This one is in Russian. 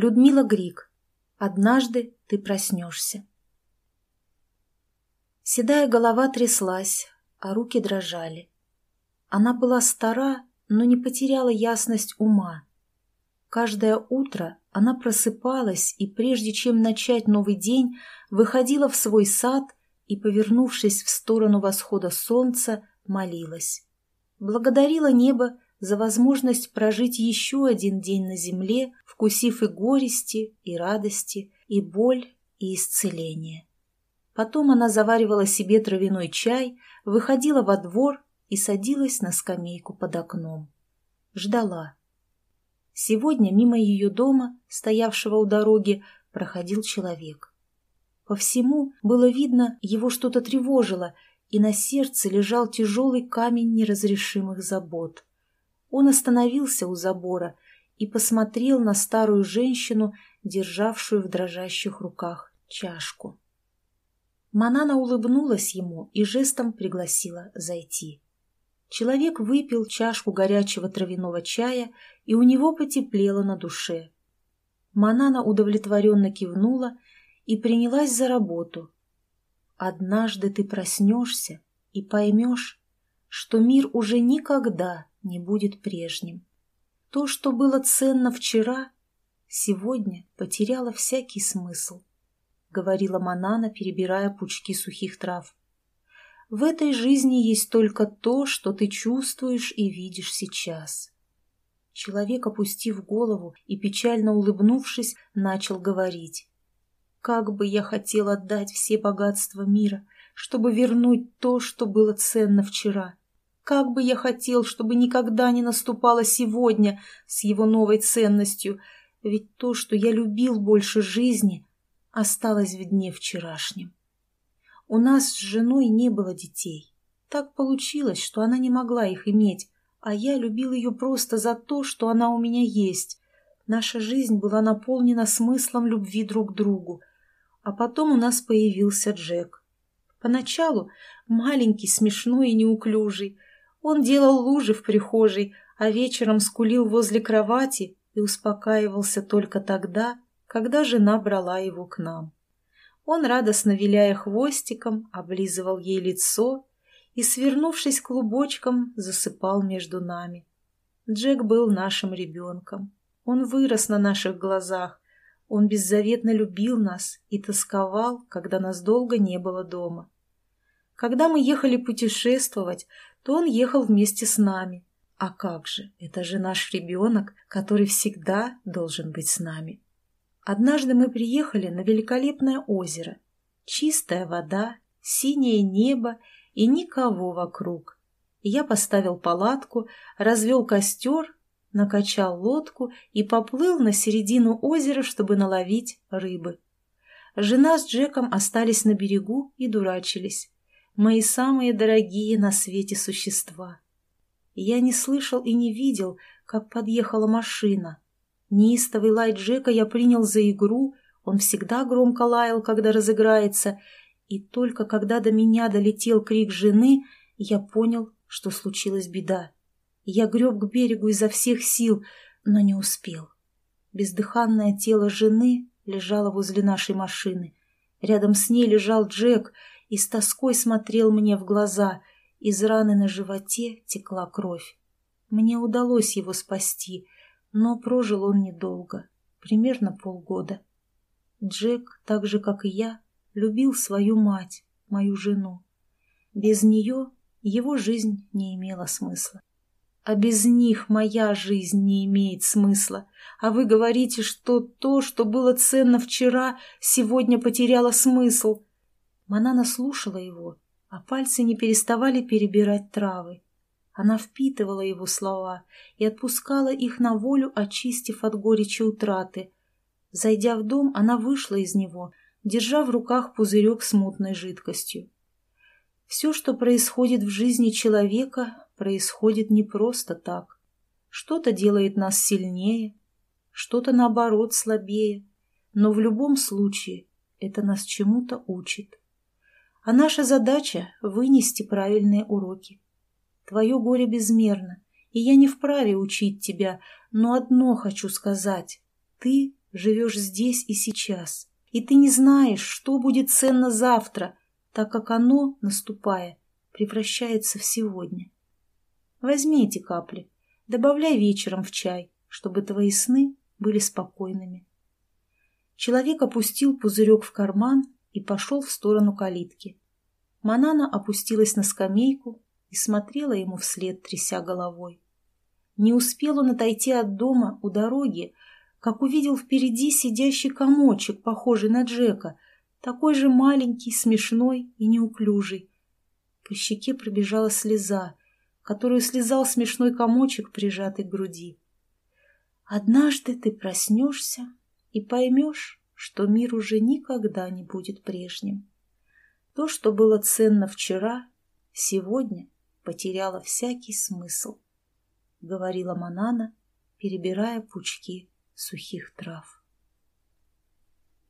Людмила Грик. Однажды ты проснешься. Седая голова тряслась, а руки дрожали. Она была стара, но не потеряла ясность ума. Каждое утро она просыпалась и, прежде чем начать новый день, выходила в свой сад и, повернувшись в сторону восхода солнца, молилась. Благодарила небо за возможность прожить еще один день на земле, вкусив и горести, и радости, и боль, и исцеление. Потом она заваривала себе травяной чай, выходила во двор и садилась на скамейку под окном. Ждала. Сегодня мимо ее дома, стоявшего у дороги, проходил человек. По всему было видно, его что-то тревожило, и на сердце лежал тяжелый камень неразрешимых забот он остановился у забора и посмотрел на старую женщину, державшую в дрожащих руках чашку. Манана улыбнулась ему и жестом пригласила зайти. Человек выпил чашку горячего травяного чая, и у него потеплело на душе. Манана удовлетворенно кивнула и принялась за работу. «Однажды ты проснешься и поймешь, что мир уже никогда не будет прежним. То, что было ценно вчера, сегодня потеряло всякий смысл, — говорила Манана, перебирая пучки сухих трав. В этой жизни есть только то, что ты чувствуешь и видишь сейчас. Человек, опустив голову и печально улыбнувшись, начал говорить. «Как бы я хотел отдать все богатства мира, чтобы вернуть то, что было ценно вчера!» Как бы я хотел, чтобы никогда не наступало сегодня с его новой ценностью, ведь то, что я любил больше жизни, осталось в дне вчерашнем. У нас с женой не было детей. Так получилось, что она не могла их иметь, а я любил ее просто за то, что она у меня есть. Наша жизнь была наполнена смыслом любви друг к другу. А потом у нас появился Джек. Поначалу маленький, смешной и неуклюжий, он делал лужи в прихожей, а вечером скулил возле кровати и успокаивался только тогда, когда жена брала его к нам. Он, радостно виляя хвостиком, облизывал ей лицо и, свернувшись клубочком, засыпал между нами. Джек был нашим ребенком. Он вырос на наших глазах. Он беззаветно любил нас и тосковал, когда нас долго не было дома. Когда мы ехали путешествовать, то он ехал вместе с нами. А как же, это же наш ребенок, который всегда должен быть с нами. Однажды мы приехали на великолепное озеро. Чистая вода, синее небо и никого вокруг. Я поставил палатку, развел костер, накачал лодку и поплыл на середину озера, чтобы наловить рыбы. Жена с Джеком остались на берегу и дурачились мои самые дорогие на свете существа. Я не слышал и не видел, как подъехала машина. Неистовый лай Джека я принял за игру, он всегда громко лаял, когда разыграется, и только когда до меня долетел крик жены, я понял, что случилась беда. Я греб к берегу изо всех сил, но не успел. Бездыханное тело жены лежало возле нашей машины. Рядом с ней лежал Джек — и с тоской смотрел мне в глаза. Из раны на животе текла кровь. Мне удалось его спасти, но прожил он недолго, примерно полгода. Джек, так же, как и я, любил свою мать, мою жену. Без нее его жизнь не имела смысла. А без них моя жизнь не имеет смысла. А вы говорите, что то, что было ценно вчера, сегодня потеряло смысл. Манана слушала его, а пальцы не переставали перебирать травы. Она впитывала его слова и отпускала их на волю, очистив от горечи утраты. Зайдя в дом, она вышла из него, держа в руках пузырек с мутной жидкостью. Все, что происходит в жизни человека, происходит не просто так. Что-то делает нас сильнее, что-то, наоборот, слабее, но в любом случае это нас чему-то учит. А наша задача — вынести правильные уроки. Твое горе безмерно, и я не вправе учить тебя, но одно хочу сказать. Ты живешь здесь и сейчас, и ты не знаешь, что будет ценно завтра, так как оно, наступая, превращается в сегодня. Возьми эти капли, добавляй вечером в чай, чтобы твои сны были спокойными. Человек опустил пузырек в карман и пошел в сторону калитки. Манана опустилась на скамейку и смотрела ему вслед, тряся головой. Не успел он отойти от дома у дороги, как увидел впереди сидящий комочек, похожий на Джека, такой же маленький, смешной и неуклюжий. По щеке пробежала слеза, которую слезал смешной комочек, прижатый к груди. «Однажды ты проснешься и поймешь, что мир уже никогда не будет прежним. То, что было ценно вчера, сегодня потеряло всякий смысл, — говорила Манана, перебирая пучки сухих трав.